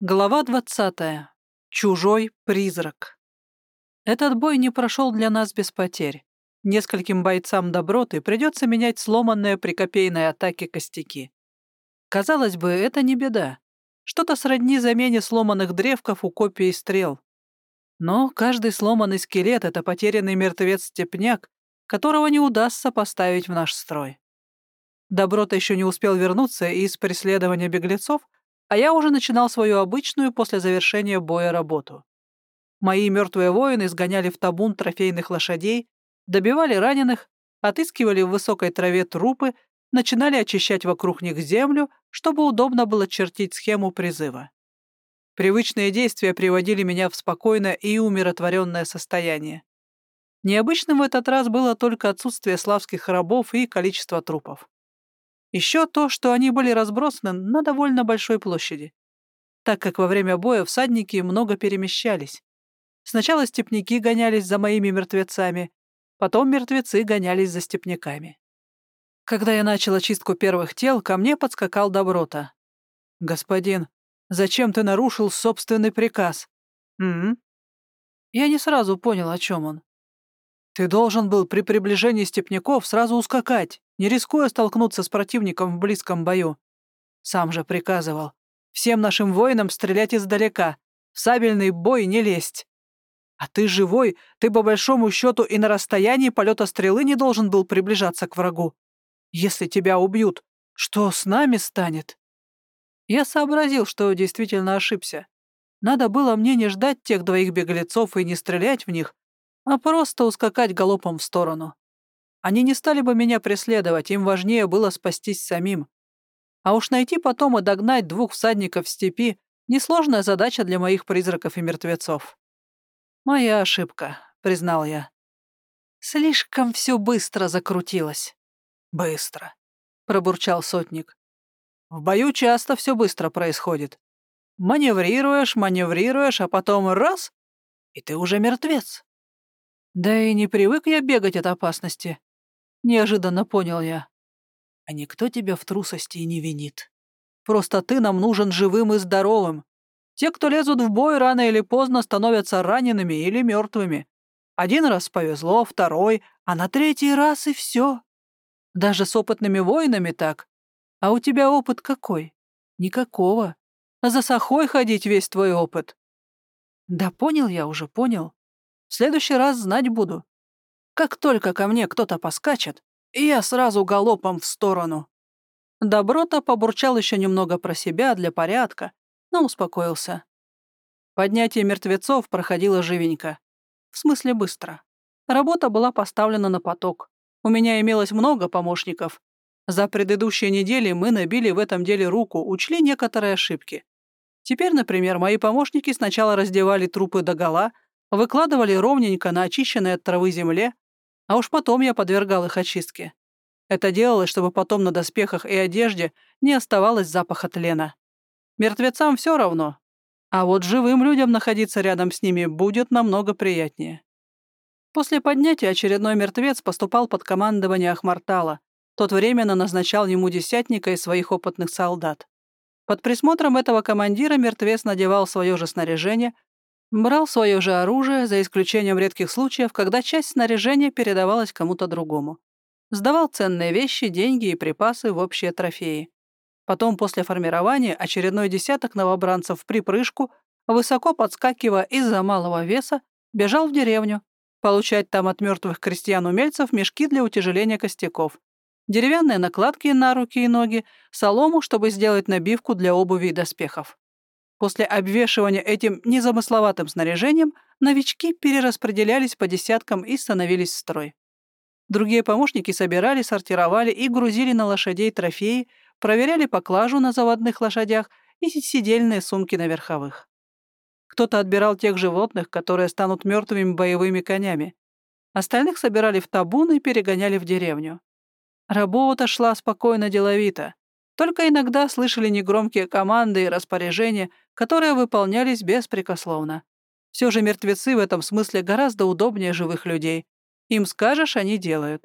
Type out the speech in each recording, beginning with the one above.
Глава 20. Чужой призрак. Этот бой не прошел для нас без потерь. Нескольким бойцам доброты придется менять сломанные при копейной атаке костяки. Казалось бы, это не беда. Что-то сродни замене сломанных древков у копий стрел. Но каждый сломанный скелет — это потерянный мертвец-степняк, которого не удастся поставить в наш строй. Доброта еще не успел вернуться из преследования беглецов — а я уже начинал свою обычную после завершения боя работу. Мои мертвые воины сгоняли в табун трофейных лошадей, добивали раненых, отыскивали в высокой траве трупы, начинали очищать вокруг них землю, чтобы удобно было чертить схему призыва. Привычные действия приводили меня в спокойное и умиротворенное состояние. Необычным в этот раз было только отсутствие славских рабов и количество трупов. Еще то, что они были разбросаны на довольно большой площади, так как во время боя всадники много перемещались. Сначала степняки гонялись за моими мертвецами, потом мертвецы гонялись за степняками. Когда я начал очистку первых тел, ко мне подскакал Доброта. «Господин, зачем ты нарушил собственный приказ?» «М, -м, Я не сразу понял, о чем он. «Ты должен был при приближении степняков сразу ускакать, не рискуя столкнуться с противником в близком бою. Сам же приказывал всем нашим воинам стрелять издалека, в сабельный бой не лезть. А ты живой, ты по большому счету и на расстоянии полета стрелы не должен был приближаться к врагу. Если тебя убьют, что с нами станет? Я сообразил, что действительно ошибся. Надо было мне не ждать тех двоих беглецов и не стрелять в них, а просто ускакать галопом в сторону. Они не стали бы меня преследовать, им важнее было спастись самим. А уж найти потом и догнать двух всадников в степи — несложная задача для моих призраков и мертвецов. «Моя ошибка», — признал я. Слишком все быстро закрутилось. «Быстро», — пробурчал сотник. «В бою часто все быстро происходит. Маневрируешь, маневрируешь, а потом раз — и ты уже мертвец. Да и не привык я бегать от опасности. Неожиданно понял я. А никто тебя в трусости и не винит. Просто ты нам нужен живым и здоровым. Те, кто лезут в бой, рано или поздно становятся ранеными или мертвыми. Один раз повезло, второй, а на третий раз и все. Даже с опытными воинами так. А у тебя опыт какой? Никакого. За сахой ходить весь твой опыт. Да понял я уже, понял. В следующий раз знать буду. Как только ко мне кто-то поскачет, я сразу галопом в сторону». Доброта побурчал еще немного про себя для порядка, но успокоился. Поднятие мертвецов проходило живенько. В смысле быстро. Работа была поставлена на поток. У меня имелось много помощников. За предыдущие недели мы набили в этом деле руку, учли некоторые ошибки. Теперь, например, мои помощники сначала раздевали трупы догола, выкладывали ровненько на очищенной от травы земле, а уж потом я подвергал их очистке. Это делалось, чтобы потом на доспехах и одежде не оставалось запаха тлена. Мертвецам все равно, а вот живым людям находиться рядом с ними будет намного приятнее. После поднятия очередной мертвец поступал под командование Ахмартала. Тот временно назначал ему десятника из своих опытных солдат. Под присмотром этого командира мертвец надевал свое же снаряжение, Брал свое же оружие, за исключением редких случаев, когда часть снаряжения передавалась кому-то другому. Сдавал ценные вещи, деньги и припасы в общие трофеи. Потом, после формирования, очередной десяток новобранцев в припрыжку, высоко подскакивая из-за малого веса, бежал в деревню, получать там от мертвых крестьян-умельцев мешки для утяжеления костяков, деревянные накладки на руки и ноги, солому, чтобы сделать набивку для обуви и доспехов. После обвешивания этим незамысловатым снаряжением новички перераспределялись по десяткам и становились в строй. Другие помощники собирали, сортировали и грузили на лошадей трофеи, проверяли поклажу на заводных лошадях и сидельные сумки на верховых. Кто-то отбирал тех животных, которые станут мертвыми боевыми конями. Остальных собирали в табун и перегоняли в деревню. Работа шла спокойно деловито. Только иногда слышали негромкие команды и распоряжения, которые выполнялись беспрекословно. Все же мертвецы в этом смысле гораздо удобнее живых людей. Им скажешь, они делают.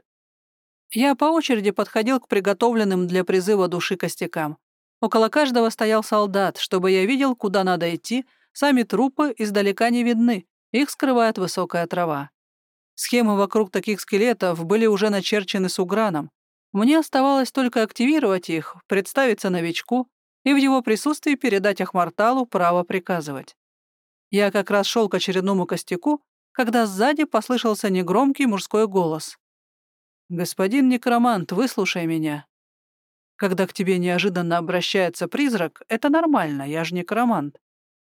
Я по очереди подходил к приготовленным для призыва души костякам. Около каждого стоял солдат, чтобы я видел, куда надо идти, сами трупы издалека не видны, их скрывает высокая трава. Схемы вокруг таких скелетов были уже начерчены с уграном. Мне оставалось только активировать их, представиться новичку и в его присутствии передать Ахмарталу право приказывать. Я как раз шел к очередному костяку, когда сзади послышался негромкий мужской голос. «Господин некромант, выслушай меня. Когда к тебе неожиданно обращается призрак, это нормально, я же некромант.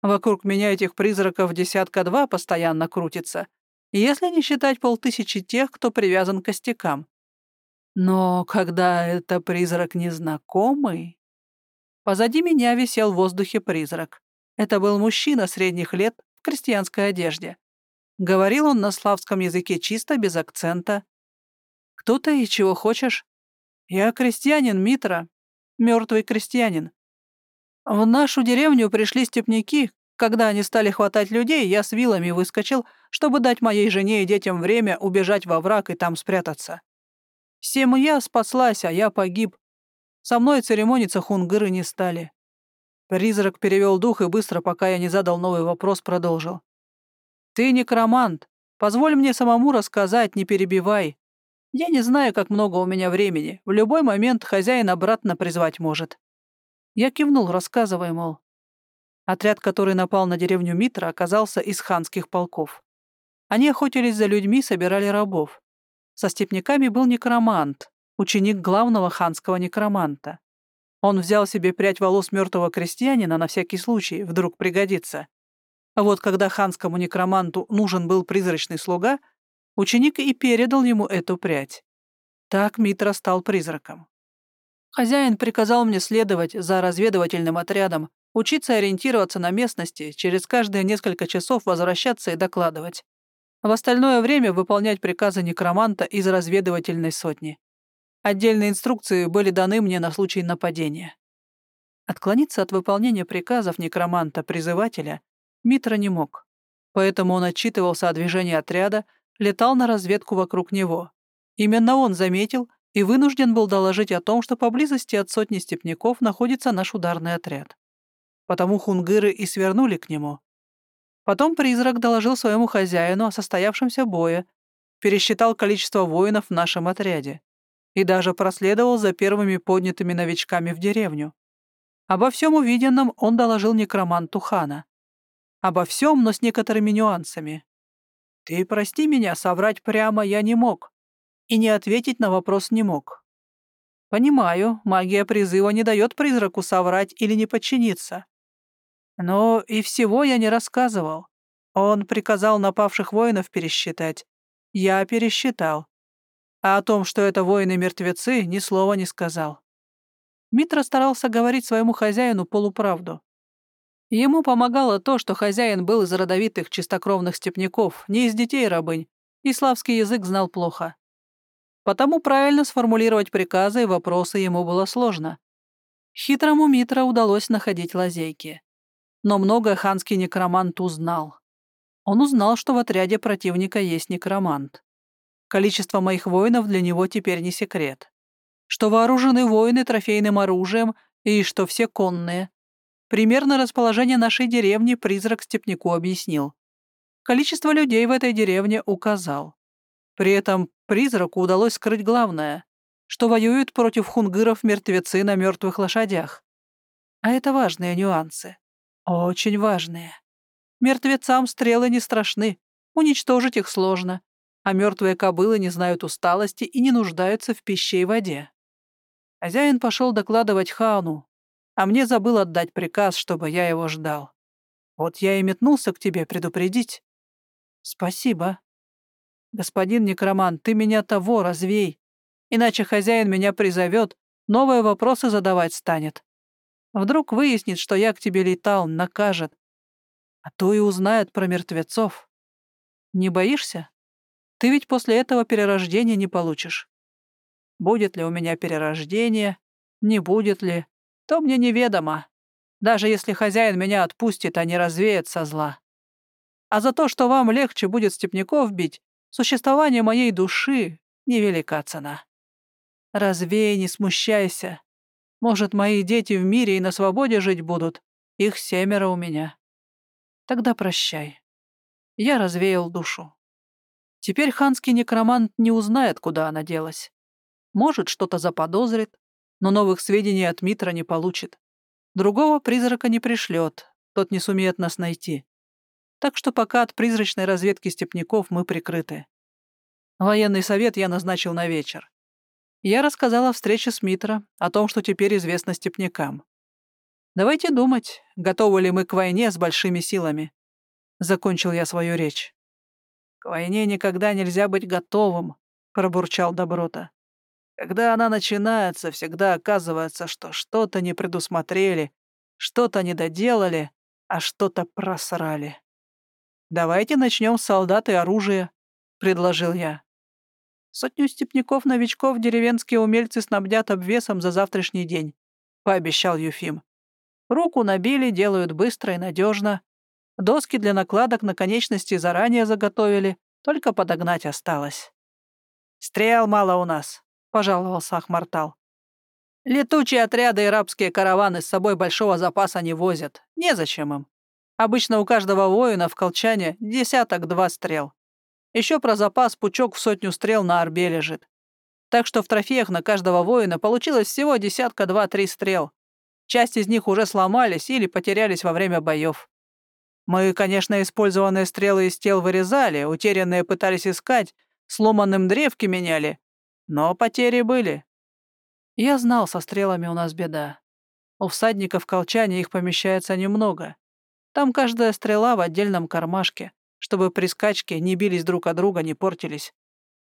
Вокруг меня этих призраков десятка два постоянно крутится, если не считать полтысячи тех, кто привязан к костякам. Но когда это призрак незнакомый... Позади меня висел в воздухе призрак. Это был мужчина средних лет в крестьянской одежде. Говорил он на славском языке чисто, без акцента. «Кто ты и чего хочешь?» «Я крестьянин, Митра. Мертвый крестьянин. В нашу деревню пришли степняки. Когда они стали хватать людей, я с вилами выскочил, чтобы дать моей жене и детям время убежать во враг и там спрятаться. Семья спаслась, а я погиб. Со мной церемониться хунгыры не стали. Призрак перевел дух и быстро, пока я не задал новый вопрос, продолжил. «Ты некромант. Позволь мне самому рассказать, не перебивай. Я не знаю, как много у меня времени. В любой момент хозяин обратно призвать может». Я кивнул, рассказывая, мол. Отряд, который напал на деревню Митра, оказался из ханских полков. Они охотились за людьми, собирали рабов. Со степняками был некромант, ученик главного ханского некроманта. Он взял себе прядь волос мертвого крестьянина на всякий случай, вдруг пригодится. А вот когда ханскому некроманту нужен был призрачный слуга, ученик и передал ему эту прядь. Так Митра стал призраком. Хозяин приказал мне следовать за разведывательным отрядом, учиться ориентироваться на местности, через каждые несколько часов возвращаться и докладывать. В остальное время выполнять приказы некроманта из разведывательной сотни. Отдельные инструкции были даны мне на случай нападения. Отклониться от выполнения приказов некроманта-призывателя Митра не мог, поэтому он отчитывался о движении отряда, летал на разведку вокруг него. Именно он заметил и вынужден был доложить о том, что поблизости от сотни степняков находится наш ударный отряд. Потому хунгыры и свернули к нему, Потом призрак доложил своему хозяину о состоявшемся бое, пересчитал количество воинов в нашем отряде и даже проследовал за первыми поднятыми новичками в деревню. Обо всем увиденном он доложил некроманту хана. Обо всем, но с некоторыми нюансами. «Ты прости меня, соврать прямо я не мог. И не ответить на вопрос не мог. Понимаю, магия призыва не дает призраку соврать или не подчиниться. Но и всего я не рассказывал. Он приказал напавших воинов пересчитать. Я пересчитал. А о том, что это воины-мертвецы, ни слова не сказал. Митра старался говорить своему хозяину полуправду. Ему помогало то, что хозяин был из родовитых чистокровных степняков, не из детей рабынь, и славский язык знал плохо. Потому правильно сформулировать приказы и вопросы ему было сложно. Хитрому Митра удалось находить лазейки. Но многое ханский некромант узнал. Он узнал, что в отряде противника есть некромант. Количество моих воинов для него теперь не секрет. Что вооружены воины трофейным оружием и что все конные. Примерно расположение нашей деревни призрак степняку объяснил. Количество людей в этой деревне указал. При этом призраку удалось скрыть главное, что воюют против хунгыров мертвецы на мертвых лошадях. А это важные нюансы. Очень важные. Мертвецам стрелы не страшны, уничтожить их сложно, а мертвые кобылы не знают усталости и не нуждаются в пище и воде. Хозяин пошел докладывать хану, а мне забыл отдать приказ, чтобы я его ждал. Вот я и метнулся к тебе предупредить. Спасибо. Господин некромант, ты меня того развей, иначе хозяин меня призовет, новые вопросы задавать станет. Вдруг выяснит, что я к тебе летал, накажет. А то и узнает про мертвецов. Не боишься? Ты ведь после этого перерождения не получишь. Будет ли у меня перерождение, не будет ли, то мне неведомо. Даже если хозяин меня отпустит, а не развеет со зла. А за то, что вам легче будет степняков бить, существование моей души — невелика цена. Развей, не смущайся. Может, мои дети в мире и на свободе жить будут? Их семеро у меня. Тогда прощай. Я развеял душу. Теперь ханский некромант не узнает, куда она делась. Может, что-то заподозрит, но новых сведений от Митра не получит. Другого призрака не пришлет, тот не сумеет нас найти. Так что пока от призрачной разведки степняков мы прикрыты. Военный совет я назначил на вечер. Я рассказала о встрече с Митро, о том, что теперь известно степнякам. Давайте думать, готовы ли мы к войне с большими силами. Закончил я свою речь. К войне никогда нельзя быть готовым, пробурчал Доброта. Когда она начинается, всегда оказывается, что что-то не предусмотрели, что-то не доделали, а что-то просрали. «Давайте начнем с солдат и оружия», — предложил я. «Сотню степняков-новичков деревенские умельцы снабдят обвесом за завтрашний день», — пообещал Юфим. «Руку набили, делают быстро и надежно. Доски для накладок на конечности заранее заготовили, только подогнать осталось». «Стрел мало у нас», — пожаловался Ахмартал. «Летучие отряды и рабские караваны с собой большого запаса не возят. Незачем им. Обычно у каждого воина в колчане десяток-два стрел. Еще про запас пучок в сотню стрел на арбе лежит. Так что в трофеях на каждого воина получилось всего десятка два-три стрел. Часть из них уже сломались или потерялись во время боев. Мы, конечно, использованные стрелы из тел вырезали, утерянные пытались искать, сломанным древки меняли, но потери были. Я знал, со стрелами у нас беда. У всадников в колчане их помещается немного. Там каждая стрела в отдельном кармашке, чтобы при скачке не бились друг от друга, не портились.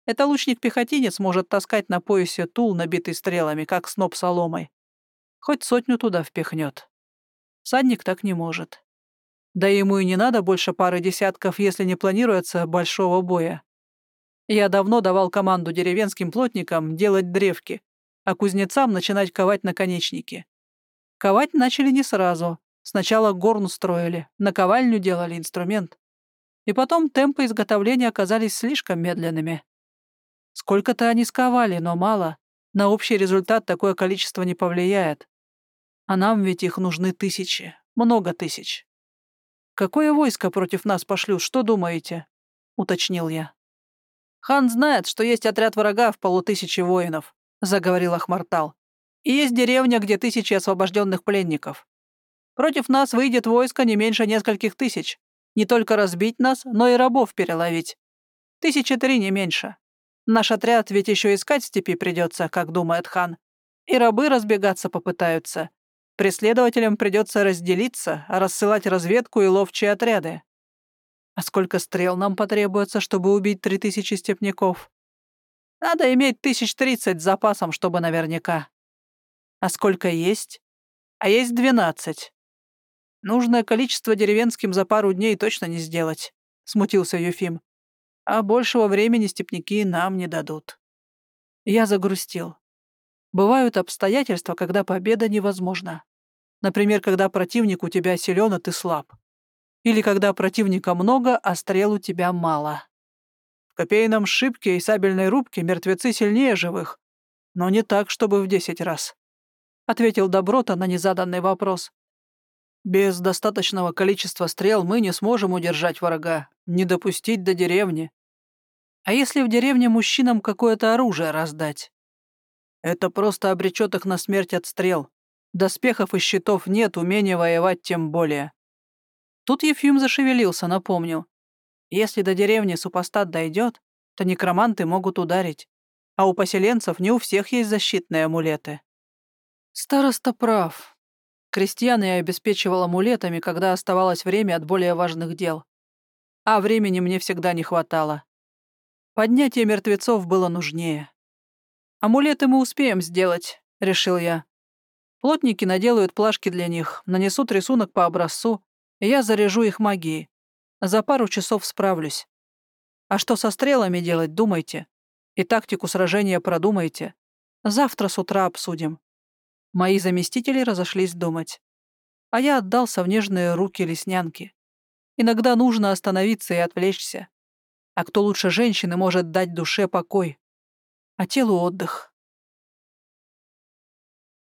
Это лучник-пехотинец может таскать на поясе тул, набитый стрелами, как сноп соломой. Хоть сотню туда впихнет. Садник так не может. Да ему и не надо больше пары десятков, если не планируется большого боя. Я давно давал команду деревенским плотникам делать древки, а кузнецам начинать ковать наконечники. Ковать начали не сразу, Сначала горн строили, наковальню делали инструмент. И потом темпы изготовления оказались слишком медленными. Сколько-то они сковали, но мало. На общий результат такое количество не повлияет. А нам ведь их нужны тысячи, много тысяч. «Какое войско против нас пошлют, что думаете?» — уточнил я. «Хан знает, что есть отряд врага в полутысячи воинов», — заговорил Ахмартал. «И есть деревня, где тысячи освобожденных пленников. Против нас выйдет войско не меньше нескольких тысяч. Не только разбить нас, но и рабов переловить. Тысячи три, не меньше. Наш отряд ведь еще искать степи придется, как думает хан. И рабы разбегаться попытаются. Преследователям придется разделиться, рассылать разведку и ловчие отряды. А сколько стрел нам потребуется, чтобы убить три тысячи степняков? Надо иметь тысяч тридцать с запасом, чтобы наверняка. А сколько есть? А есть двенадцать. Нужное количество деревенским за пару дней точно не сделать», — смутился Юфим. «А большего времени степняки нам не дадут». Я загрустил. Бывают обстоятельства, когда победа невозможна. Например, когда противник у тебя силен, а ты слаб. Или когда противника много, а стрел у тебя мало. В копейном шибке и сабельной рубке мертвецы сильнее живых, но не так, чтобы в десять раз. Ответил Доброта на незаданный вопрос. Без достаточного количества стрел мы не сможем удержать врага, не допустить до деревни. А если в деревне мужчинам какое-то оружие раздать? Это просто обречет их на смерть от стрел. Доспехов и щитов нет, умения воевать тем более. Тут Ефим зашевелился, напомнил. Если до деревни супостат дойдет, то некроманты могут ударить. А у поселенцев не у всех есть защитные амулеты. Староста прав. Крестьян я обеспечивал амулетами, когда оставалось время от более важных дел. А времени мне всегда не хватало. Поднятие мертвецов было нужнее. «Амулеты мы успеем сделать», — решил я. Плотники наделают плашки для них, нанесут рисунок по образцу, и я заряжу их магией. За пару часов справлюсь. А что со стрелами делать, думайте. И тактику сражения продумайте. Завтра с утра обсудим. Мои заместители разошлись думать. А я отдался в нежные руки леснянки. Иногда нужно остановиться и отвлечься. А кто лучше женщины может дать душе покой, а телу отдых.